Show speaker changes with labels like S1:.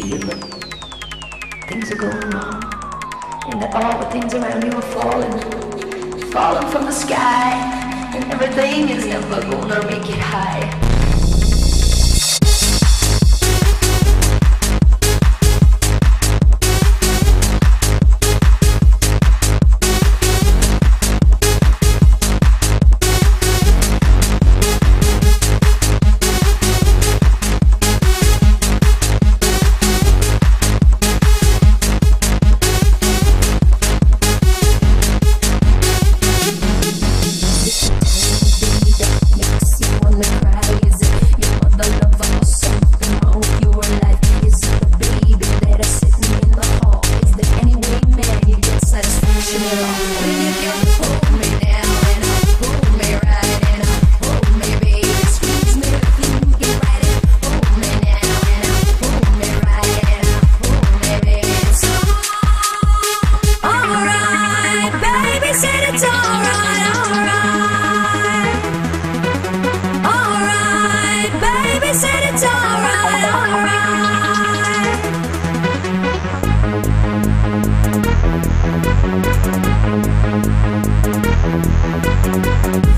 S1: feel. That things are going wrong. And that all the things around you are falling, falling from the sky, and everything is never gonna make it high. When you. Música